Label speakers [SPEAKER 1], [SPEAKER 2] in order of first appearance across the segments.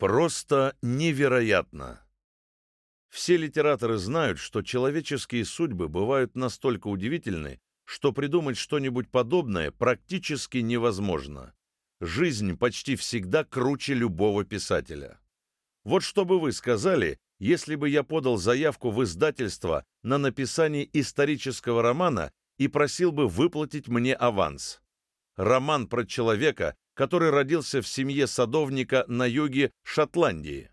[SPEAKER 1] Просто невероятно. Все литераторы знают, что человеческие судьбы бывают настолько удивительны, что придумать что-нибудь подобное практически невозможно. Жизнь почти всегда круче любого писателя. Вот что бы вы сказали, если бы я подал заявку в издательство на написание исторического романа и просил бы выплатить мне аванс. Роман про человека, который родился в семье садовника на юге Шотландии.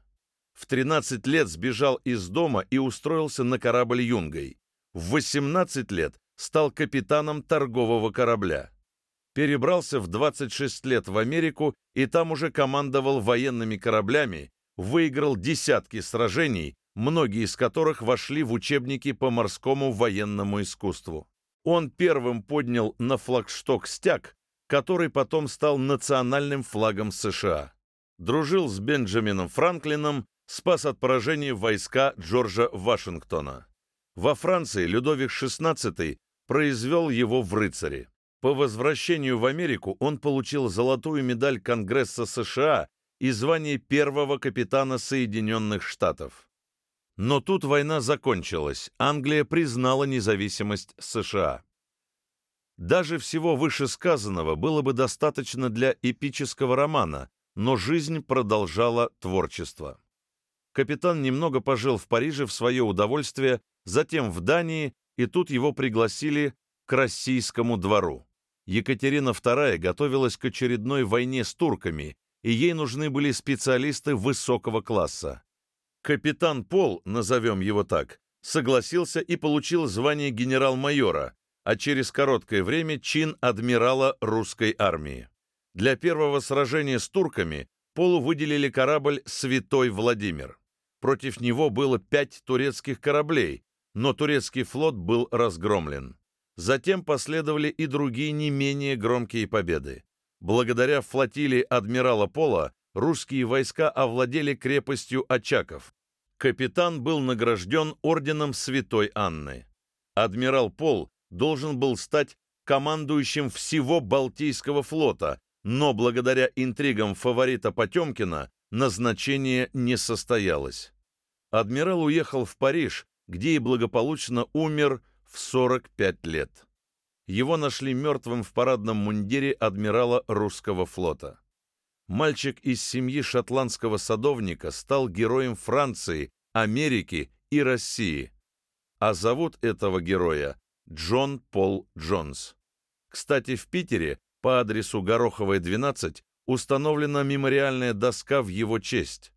[SPEAKER 1] В 13 лет сбежал из дома и устроился на корабль юнгой. В 18 лет стал капитаном торгового корабля. Перебрался в 26 лет в Америку и там уже командовал военными кораблями, выиграл десятки сражений, многие из которых вошли в учебники по морскому военному искусству. Он первым поднял на флагшток стяг, который потом стал национальным флагом США. Дружил с Бенджамином Франклином, спас от поражения войска Джорджа Вашингтона. Во Франции Людовик XVI произвел его в рыцари. По возвращению в Америку он получил золотую медаль Конгресса США и звание первого капитана Соединенных Штатов. Но тут война закончилась, Англия признала независимость США. Даже всего вышесказанного было бы достаточно для эпического романа, но жизнь продолжала творчество. Капитан немного пожил в Париже в свое удовольствие, затем в Дании, и тут его пригласили к российскому двору. Екатерина II готовилась к очередной войне с турками, и ей нужны были специалисты высокого класса. Капитан Пол, назовем его так, согласился и получил звание генерал-майора, а через короткое время чин адмирала русской армии. Для первого сражения с турками Полу выделили корабль «Святой Владимир». Против него было пять турецких кораблей, но турецкий флот был разгромлен. Затем последовали и другие не менее громкие победы. Благодаря флотилии адмирала Пола русские войска овладели крепостью Очаков. Капитан был награжден орденом Святой Анны. Адмирал Пол должен был стать командующим всего Балтийского флота, но благодаря интригам фаворита Потемкина назначение не состоялось. Адмирал уехал в Париж, где и благополучно умер в 45 лет. Его нашли мертвым в парадном мундире адмирала русского флота. Мальчик из семьи шотландского садовника стал героем Франции, Америки и России. А зовут этого героя Джон Пол Джонс. Кстати, в Питере по адресу Гороховая, 12 установлена мемориальная доска в его честь.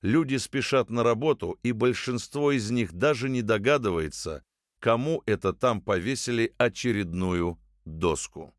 [SPEAKER 1] Люди спешат на работу, и большинство из них даже не догадывается, кому это там повесили очередную доску.